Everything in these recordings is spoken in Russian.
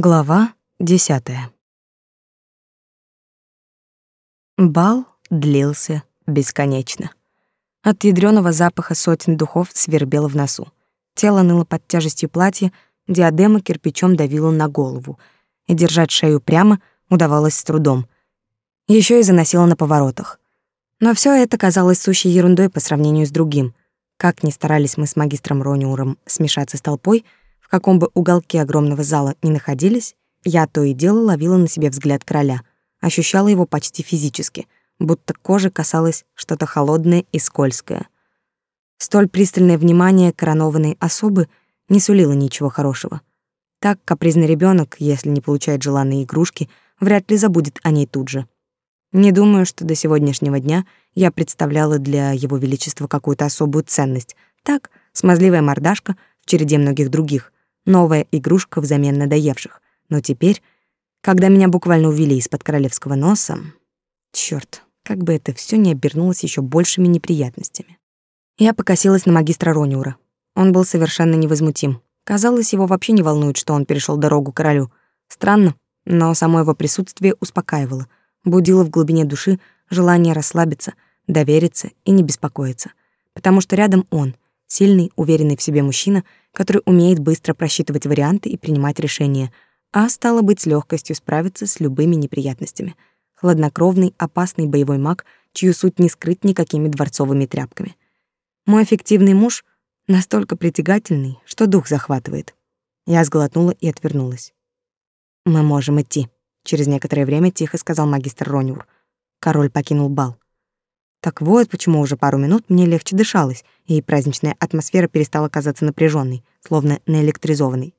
Глава десятая. Бал длился бесконечно. От ядрёного запаха сотен духов свербело в носу. Тело ныло под тяжестью платья, диадема кирпичом давила на голову, и держать шею прямо удавалось с трудом. Ещё и заносило на поворотах. Но всё это казалось сущей ерундой по сравнению с другим. Как ни старались мы с магистром Рониуром смешаться с толпой — каком бы уголке огромного зала ни находились, я то и дело ловила на себе взгляд короля, ощущала его почти физически, будто кожа касалась что-то холодное и скользкое. Столь пристальное внимание коронованной особы не сулило ничего хорошего. Так капризный ребенок, если не получает желанные игрушки, вряд ли забудет о ней тут же. Не думаю, что до сегодняшнего дня я представляла для его величества какую-то особую ценность. Так, смазливая мордашка в череде многих других, новая игрушка взамен надоевших. Но теперь, когда меня буквально увели из-под королевского носа, чёрт, как бы это всё не обернулось ещё большими неприятностями. Я покосилась на магистра Рониура. Он был совершенно невозмутим. Казалось, его вообще не волнует, что он перешёл дорогу королю. Странно, но само его присутствие успокаивало, будило в глубине души желание расслабиться, довериться и не беспокоиться. Потому что рядом он, сильный, уверенный в себе мужчина, который умеет быстро просчитывать варианты и принимать решения, а стало быть, с легкостью справиться с любыми неприятностями. Хладнокровный, опасный боевой маг, чью суть не скрыть никакими дворцовыми тряпками. Мой эффективный муж настолько притягательный, что дух захватывает. Я сглотнула и отвернулась. Мы можем идти, через некоторое время тихо сказал магистр Рониур. Король покинул бал. Так вот, почему уже пару минут мне легче дышалось, и праздничная атмосфера перестала казаться напряженной, словно наэлектризованной.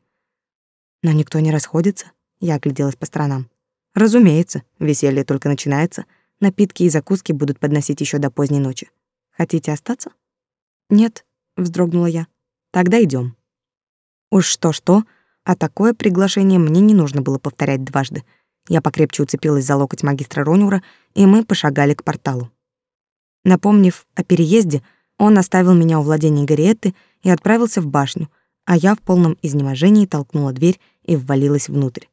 Но никто не расходится. Я огляделась по сторонам. Разумеется, веселье только начинается. Напитки и закуски будут подносить еще до поздней ночи. Хотите остаться? Нет, вздрогнула я. Тогда идем. Уж что-что, а такое приглашение мне не нужно было повторять дважды. Я покрепче уцепилась за локоть магистра Ронюра, и мы пошагали к порталу. Напомнив о переезде, он оставил меня у владения Гарриетты и отправился в башню, а я в полном изнеможении толкнула дверь и ввалилась внутрь.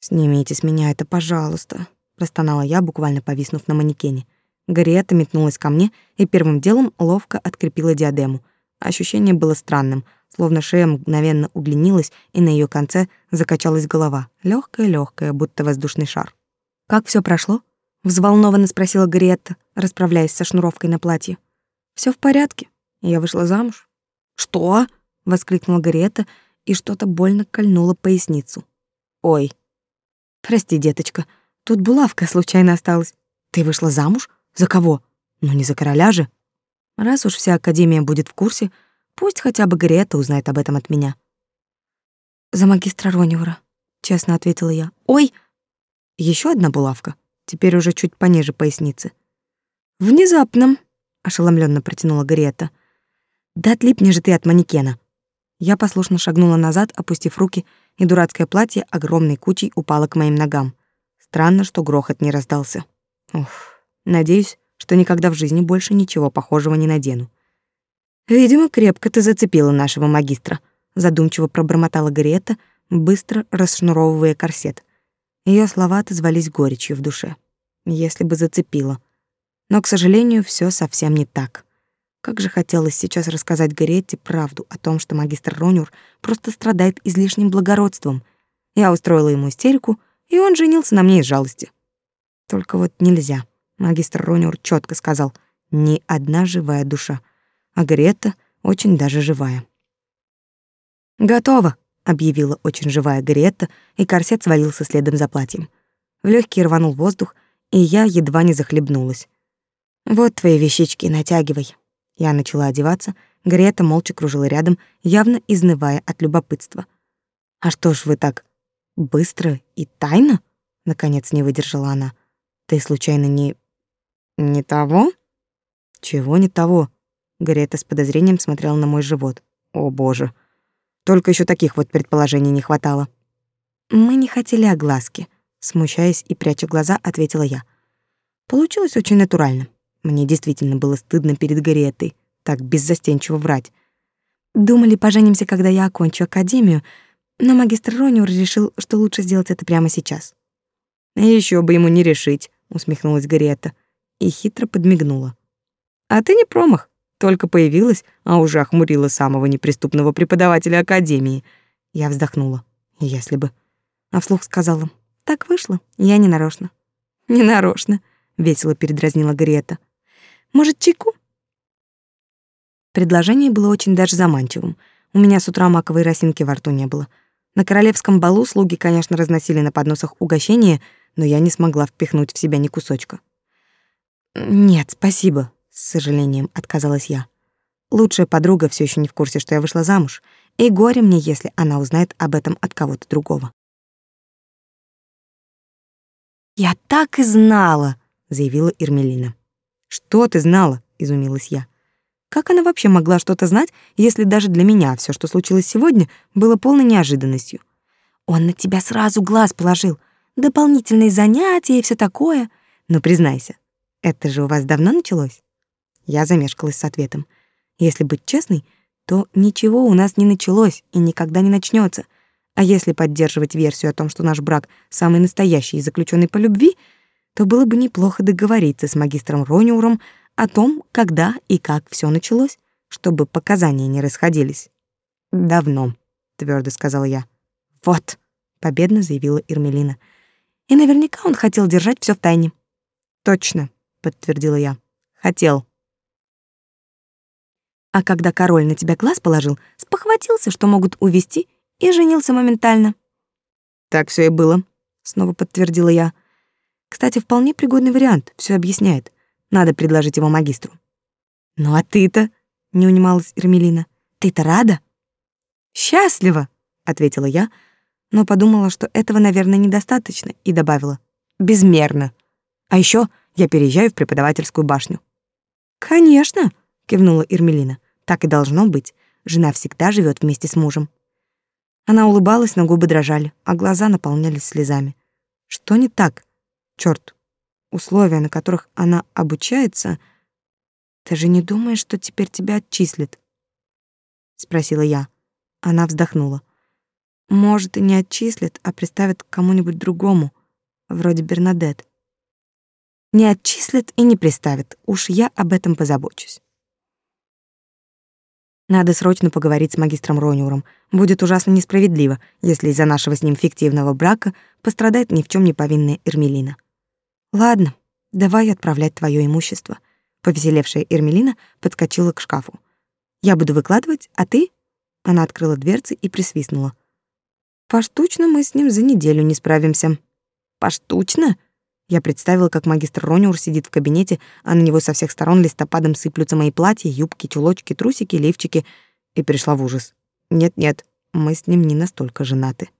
«Снимите с меня это, пожалуйста», — простонала я, буквально повиснув на манекене. Гарриетта метнулась ко мне и первым делом ловко открепила диадему. Ощущение было странным, словно шея мгновенно удлинилась, и на ее конце закачалась голова, легкая легкая будто воздушный шар. «Как все прошло?» Взволнованно спросила Гретта, расправляясь со шнуровкой на платье. Все в порядке. Я вышла замуж. Что? воскликнула Гретта, и что-то больно кольнуло поясницу. Ой. Прости, деточка. Тут булавка случайно осталась. Ты вышла замуж? За кого? Ну не за короля же. Раз уж вся академия будет в курсе, пусть хотя бы Гретта узнает об этом от меня. За магистра Рониура, честно ответила я. Ой, еще одна булавка теперь уже чуть пониже поясницы. «Внезапно», — ошеломленно протянула Грета. «Да отлипни же ты от манекена». Я послушно шагнула назад, опустив руки, и дурацкое платье огромной кучей упало к моим ногам. Странно, что грохот не раздался. Уф, надеюсь, что никогда в жизни больше ничего похожего не надену. «Видимо, крепко ты зацепила нашего магистра», — задумчиво пробормотала Грета, быстро расшнуровывая корсет. Ее слова отозвались горечью в душе. Если бы зацепило. Но, к сожалению, все совсем не так. Как же хотелось сейчас рассказать Гаретте правду о том, что магистр Ронюр просто страдает излишним благородством. Я устроила ему истерику, и он женился на мне из жалости. Только вот нельзя. Магистр Ронюр четко сказал, ни одна живая душа, а Гаретта очень даже живая. «Готово», объявила очень живая Гретта, и корсет свалился следом за платьем. В легкий рванул воздух, и я едва не захлебнулась. Вот твои вещички, натягивай. Я начала одеваться, Грета молча кружила рядом, явно изнывая от любопытства. А что ж вы так быстро и тайно? наконец не выдержала она. Ты случайно не не того? Чего не того? Грета с подозрением смотрела на мой живот. О, боже. Только еще таких вот предположений не хватало. Мы не хотели огласки, смущаясь и пряча глаза, ответила я. Получилось очень натурально. Мне действительно было стыдно перед Гарриетой так беззастенчиво врать. Думали, поженимся, когда я окончу академию, Но магистр Рониур решил, что лучше сделать это прямо сейчас. Еще бы ему не решить, усмехнулась Гарриетта и хитро подмигнула. А ты не промах, только появилась, а уже охмурила самого неприступного преподавателя академии. Я вздохнула. Если бы. А вслух сказала: "Так вышло, я не нарочно". "Не нарочно", весело передразнила Гарриетта. "Может, чайку?" Предложение было очень даже заманчивым. У меня с утра маковой росинки во рту не было. На королевском балу слуги, конечно, разносили на подносах угощения, но я не смогла впихнуть в себя ни кусочка. «Нет, спасибо», — с сожалением отказалась я. Лучшая подруга все еще не в курсе, что я вышла замуж, и горе мне, если она узнает об этом от кого-то другого. «Я так и знала», — заявила Ирмелина. «Что ты знала?» — изумилась я. Как она вообще могла что-то знать, если даже для меня все, что случилось сегодня, было полной неожиданностью? Он на тебя сразу глаз положил. Дополнительные занятия и все такое. Но признайся, это же у вас давно началось? Я замешкалась с ответом. Если быть честной, то ничего у нас не началось и никогда не начнется. А если поддерживать версию о том, что наш брак самый настоящий и заключенный по любви, то было бы неплохо договориться с магистром Рониуром о том, когда и как все началось, чтобы показания не расходились. Давно, твердо сказала я. Вот, победно заявила Ирмелина. И наверняка он хотел держать все в тайне. Точно, подтвердила я. Хотел. А когда король на тебя глаз положил, спохватился, что могут увести, и женился моментально. Так все и было, снова подтвердила я. Кстати, вполне пригодный вариант, все объясняет. Надо предложить его магистру. Ну а ты-то, не унималась Эрмелина, ты-то рада? Счастлива, ответила я, но подумала, что этого, наверное, недостаточно, и добавила: безмерно. А еще я переезжаю в преподавательскую башню. Конечно, кивнула Ирмелина. Так и должно быть. Жена всегда живет вместе с мужем. Она улыбалась, но губы дрожали, а глаза наполнялись слезами. Что не так? Черт, условия, на которых она обучается, ты же не думаешь, что теперь тебя отчислят? спросила я. Она вздохнула. Может, и не отчислят, а приставят к кому-нибудь другому, вроде Бернадет. Не отчислят и не приставят. Уж я об этом позабочусь. Надо срочно поговорить с магистром Рониуром. Будет ужасно несправедливо, если из-за нашего с ним фиктивного брака пострадает ни в чем не повинная Эрмелина. Ладно, давай отправлять твое имущество. Повеселевшая Эрмелина подскочила к шкафу. Я буду выкладывать, а ты? Она открыла дверцы и присвистнула. Поштучно мы с ним за неделю не справимся. Поштучно? Я представила, как магистр Рониур сидит в кабинете, а на него со всех сторон листопадом сыплются мои платья, юбки, чулочки, трусики, лифчики, и пришла в ужас. Нет-нет, мы с ним не настолько женаты.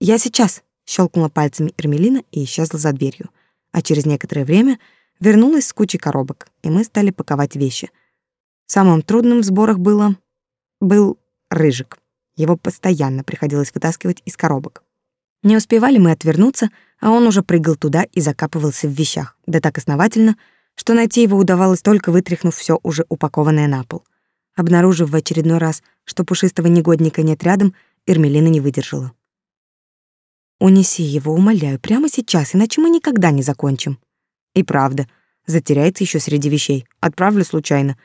Я сейчас, щелкнула пальцами Эрмелина и исчезла за дверью а через некоторое время вернулась с кучей коробок, и мы стали паковать вещи. Самым трудным в сборах было... был рыжик. Его постоянно приходилось вытаскивать из коробок. Не успевали мы отвернуться, а он уже прыгал туда и закапывался в вещах, да так основательно, что найти его удавалось только вытряхнув все уже упакованное на пол. Обнаружив в очередной раз, что пушистого негодника нет рядом, Эрмелина не выдержала. Унеси его, умоляю, прямо сейчас, иначе мы никогда не закончим. И правда, затеряется еще среди вещей. Отправлю случайно.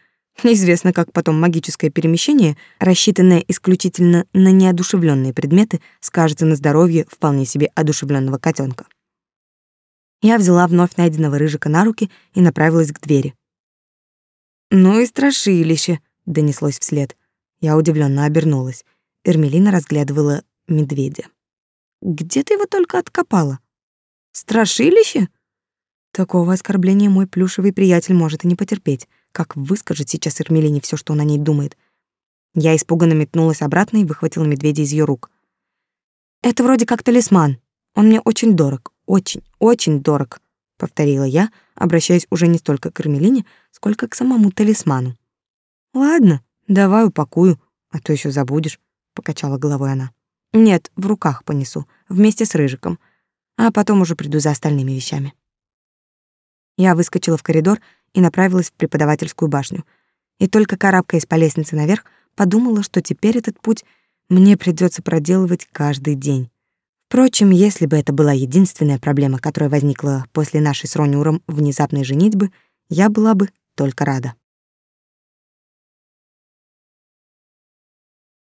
Неизвестно, как потом магическое перемещение, рассчитанное исключительно на неодушевленные предметы, скажется на здоровье вполне себе одушевленного котенка. Я взяла вновь найденного рыжика на руки и направилась к двери. «Ну и страшилище!» — донеслось вслед. Я удивленно обернулась. Эрмелина разглядывала медведя. Где ты его только откопала? Страшилище? Такого оскорбления мой плюшевый приятель может и не потерпеть. Как выскажет сейчас Эрмелине все, что он о ней думает. Я испуганно метнулась обратно и выхватила медведя из ее рук. Это вроде как талисман. Он мне очень дорог, очень, очень дорог, повторила я, обращаясь уже не столько к Эрмелине, сколько к самому талисману. Ладно, давай упакую, а то еще забудешь, покачала головой она. Нет, в руках понесу, вместе с рыжиком, а потом уже приду за остальными вещами. Я выскочила в коридор и направилась в преподавательскую башню. И только карабкаясь по лестнице наверх, подумала, что теперь этот путь мне придется проделывать каждый день. Впрочем, если бы это была единственная проблема, которая возникла после нашей с Ронюром внезапной женитьбы, я была бы только рада.